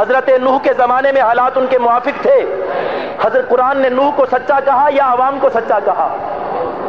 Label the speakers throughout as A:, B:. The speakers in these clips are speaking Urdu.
A: حضرت نوح کے زمانے میں حالات ان کے موافق تھے۔ حضرت قرآن نے نوح کو سچا کہا یا عوام کو سچا کہا؟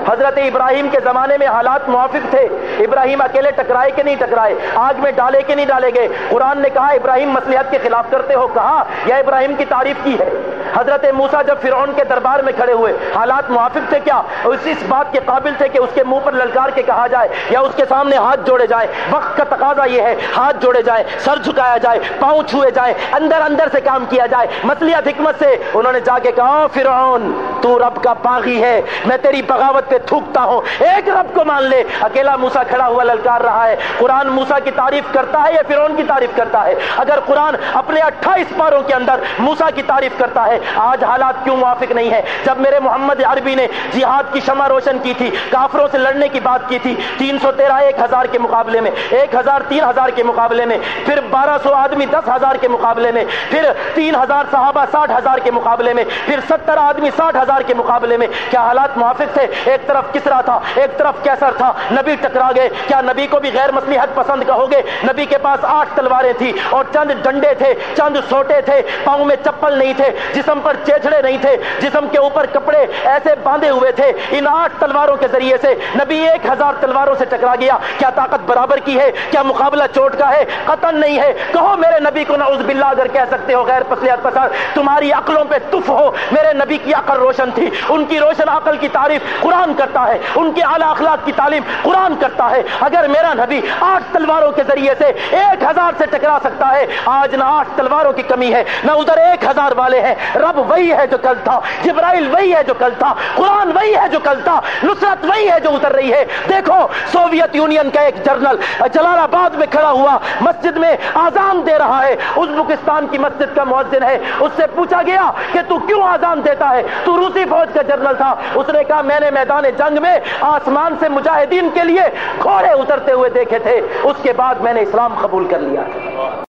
A: حضرت ابراہیم کے زمانے میں حالات موافق تھے۔ ابراہیم اکیلے ٹکرائے کہ نہیں ٹکرائے؟ آگ میں ڈالے کہ نہیں ڈالے گئے؟ قرآن نے کہا، ابراہیم مسلحت کے خلاف کرتے ہو، کہا، یا ابراہیم کی تعریف کی ہے؟ حضرت موسا جب فرعون کے دربار میں کھڑے ہوئے، حالات موافق تھے کیا؟ اس بات کے قابل تھے کہ اس کے منہ پر للکار کے کہا جائے یا اس کے سامنے ہاتھ جوڑے جائے وقت کا تقاضا یہ ہے، ہاتھ جوڑے جائے سر جھکایا جائے، پاؤں چھوئے جائے اندر اندر سے کام کیا جائے۔ مسلیت حکمت سے۔ انہوں نے جا کے کہا فرعون، تو رب کا باغی ہے، میں تیری بغاوت پہ تھوکتا ہوں۔ ایک رب کو مان لے۔ اکیلا موسا کھڑا ہوا للکار رہا ہے۔ قرآن موسا کی تعریف کرتا ہے یا فرعون کی تعریف کرتا ہے؟ اگر قرآن اپنے اٹھائیس پاروں کے اندر موسا کی تعریف کرتا ہے آج حالات کیوں موافق نہیں ہے جب میرے محمد عربی نے جہاد کی شمع روشن کی تھی، کافروں سے لڑنے کی بات کی تھی، تین سو تیرہ، ایک ہزار کے مقابلے میں، ایک ہزار، تین ہزار کے مقابلے میں، پھر بارہ سو آدمی، دس ہزار کے مقابلے میں، پھر تین ہزار صحابہ، ساٹھ ہزار کے مقابلے میں، پھر ستر آدمی، ساٹھ ہزار کے مقابلے میں۔ کیا حالات موافق تھے؟ ایک طرف کسرا تھا، ایک طرف کیسر تھا۔ نبی ٹکرا گئے۔ کیا نبی کو بھی غیر مسلحت پسند کہو گے؟ نبی کے پاس آٹھ تلواریں تھی اور چند ڈنڈے تھے، چند سوٹے تھے، پاؤں میں چپل نہیں تھے جس جسم پر چیچڑے نہیں تھے، جسم کے اوپر کپڑے ایسے باندھے ہوئے تھے، ان آٹھ تلواروں کے ذریعے سے نبی ایک ہزار تلواروں سے ٹکرا گیا۔ کیا طاقت برابر کی ہے؟ کیا مقابلہ چوٹ کا ہے؟ قطن نہیں ہے۔ کہو میرے نبی کو نعوذ باللہ اگر کہہ سکتے ہو، غیر پسلیت پسند، تمہاری عقلوں پہ تف ہو۔ میرے نبی کی عقل روشن تھی، ان کی روشن عقل کی تعریف قرآن کرتا ہے، ان کے اعلیٰ اخلاق کی تعلیم قرآن کرتا ہے۔ اگر میرا نبی آٹھ تلواروں کے ذریعے سے ایک ہزار سے ٹکرا سکتا ہے، آج نہ آٹھ تلواروں کی کمی ہے، نہ ادھر ایک ہزار والے ہیں۔ رب وہی ہے جو کل تھا جبرائیل وہی ہے جو کل تھا قرآن وہی ہے جو کل تھا نصرت وہی ہے جو اتر رہی ہے۔ دیکھو، سوویت یونین کا ایک جرنل جلال آباد میں کھڑا ہوا مسجد میں آزان دے رہا ہے۔ ازبکستان کی مسجد کا مؤذن ہے۔ اس سے پوچھا گیا کہ تو کیوں آزان دیتا ہے؟ تو روسی فوج کا جرنل تھا۔ اس نے کہا، میں نے میدان جنگ میں آسمان سے مجاہدین کے لیے گھوڑے اترتے ہوئے دیکھے تھے۔ اس کے بعد میں نے اسلام قبول کر لیا۔